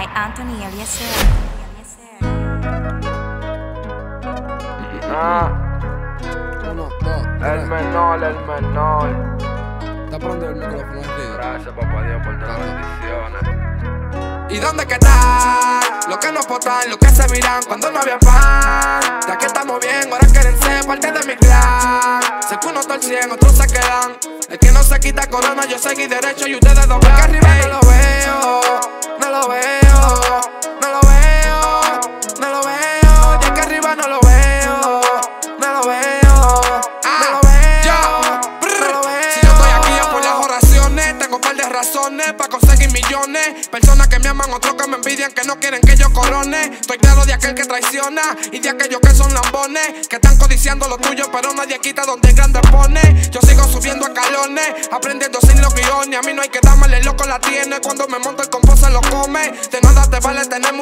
by Anthony Eliezer. Ah, Uno, dos, el menor, el menor. Está prendido el micrófono arriba. Gracias, papá Dios, por todas las bendiciones. ¿Y dónde que están? Los que no potan, los que se miran cuando no había pan. Ya que estamos bien, ahora quieren ser parte de mi clan. Sé que uno torcien, otros se quedan. El que no se quita corona, yo seguí derecho y ustedes doblan. Arriba no lo Personas que me aman, otros que me envidian, que no quieren que yo corone. Estoy claro de aquel que traiciona y de aquellos que son lambones, que están codiciando lo tuyo, pero nadie quita donde el grande pone. Yo sigo subiendo escalones, aprendiendo sin los guiones. A mí no hay que darme loco la tiene. Cuando me monto el compo se lo come.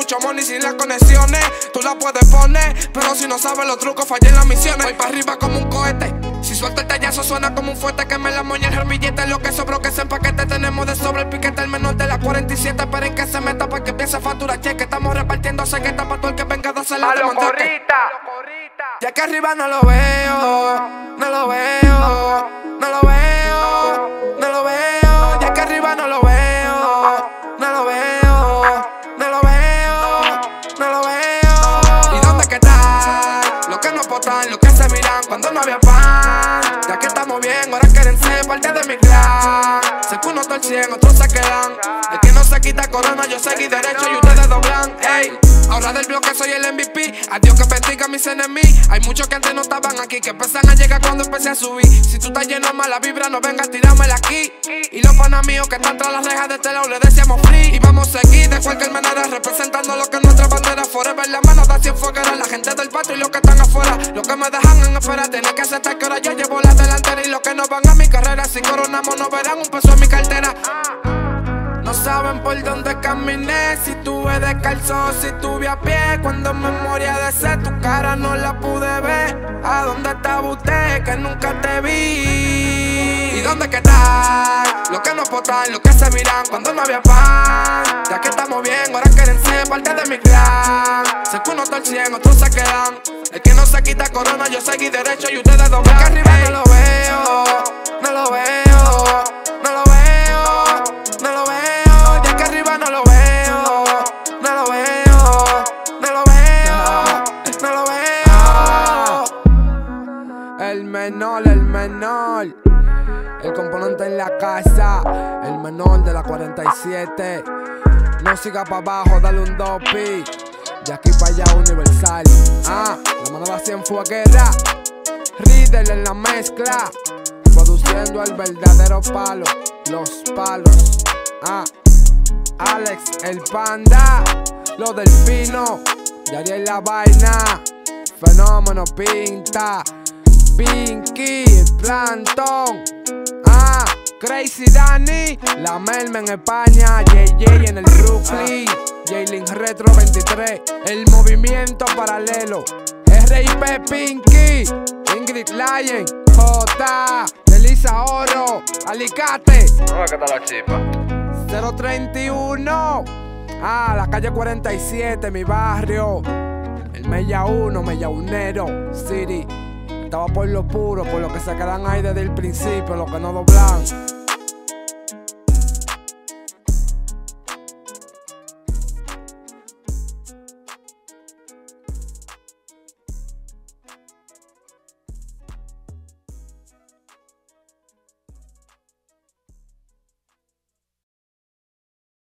Mucho money sin las conexiones. Tú la puedes poner, pero si no sabes los trucos, fallé en las misiones. Voy para arriba como un cohete. Si suelta el tallazo suena como un fuerte que me la moña el billete Lo que sobró que se empaquete tenemos de sobre el piquete El menor de la 47 esperen que se meta para que empiece a facturar cheque Estamos repartiendo sequeta para todo el que venga a darse la. Ya que arriba no lo veo, no lo veo, no lo veo, no potan, los que se miran cuando no había pan. Ya que estamos bien, ahora quieren ser parte de mi clan. Sé que uno torcien, otros se quedan. El que no se quita corona, yo seguí derecho y ustedes doblan. Ey, ahora del bloque soy el MVP. Adiós que bendiga mis enemigos. Hay muchos que antes no estaban aquí, que empiezan a llegar cuando empecé a subir. Si tú estás lleno de mala vibra, no vengas a tirármela aquí. Y los panas míos que están tras las rejas de este lado le decíamos free. Y vamos a seguir de cualquier manera, representando lo que es nuestra bandera. Forever la mano da cien fogueras. La gente del patio y los que están afuera. Los que me dejan en espera, tienen que aceptar que ahora yo llevo la delantera. Y los que no van a mi carrera, si coronamos, no verán un peso en mi cartera. Saben por dónde caminé, si tuve descalzo, si tuve a pie. Cuando me moría de sed, tu cara no la pude ver. ¿A dónde estaba usted? Que nunca te vi. ¿Y dónde que están? Los que no potan, los que se miran cuando no había pan. Ya que estamos bien, ahora quieren ser parte de mi clan. Sé que uno torcien, otros se quedan. El que no se quita corona, yo seguí derecho y ustedes doblan. El componente en la casa, el menor de la 47. No siga para abajo, dale un dopi. De aquí para allá, universal. Ah, la manada 100 fueguera. Riddle en la mezcla. Produciendo el verdadero palo, los palos. Ah, Alex el panda, lo del fino. Yariel la vaina. Fenómeno pinta. Pinky, plantón. Ah, Crazy Danny, la Melma en España, JJ en el Brooklyn, Jalen Retro 23, el movimiento paralelo, RIP Pinky, Ingrid Lion, J, Elisa Oro, Alicate, No, ¿qué tal la chipa? 031, ah, la calle 47, mi barrio, el Mella 1, Mella Unero, City. Estaba por lo puro, por lo que se quedan ahí desde el principio, lo que no doblan.